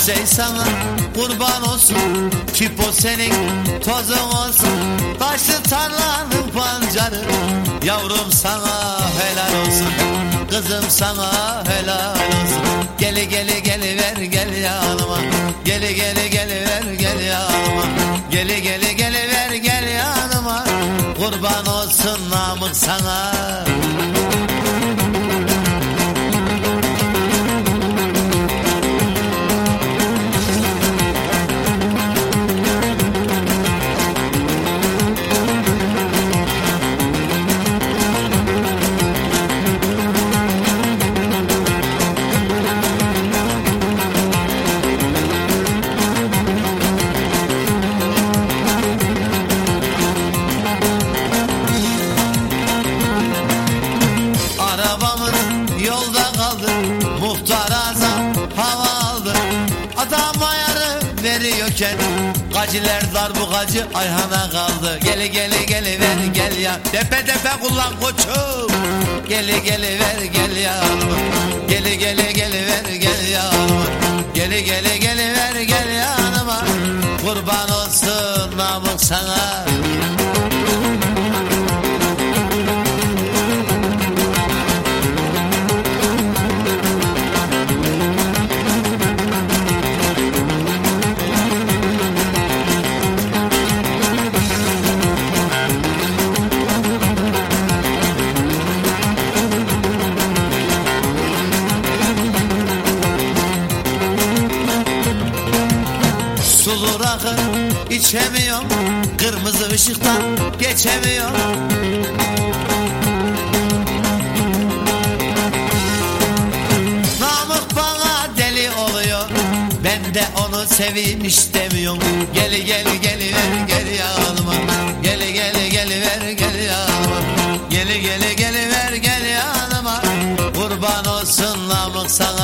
Kosey sana kurban olsun Çipo senin tozun olsun. Taşlı tarlanın pancarı Yavrum sana helal olsun. Kızım sana helal olsun. Geli geli geli ver gel yanıma. Geli geli geli ver gel yanıma. Geli geli geli ver gel yanıma. Kurban olsun namık sana yolda kaldı. Muhtar azam hava aldı. Adam ayarı veriyorken Gaciler darbukacı Ayhan'a kaldı. Geli geli geli ver gel ya. Tepe tepe kullan koçum. Geli geli ver gel ya. Geli geli geli ver gel ya. Geli geli geli ver gel yanıma Kurban olsun namık sana Sulu rakı içemiyorum Kırmızı ışıktan geçemiyorum. Namık bana deli oluyor Ben de onu seveyim istemiyorum. Geli geli geli ver gel yanıma Geli geli geli ver gel yanıma Geli geli geli ver gel yanıma Kurban olsun namık sana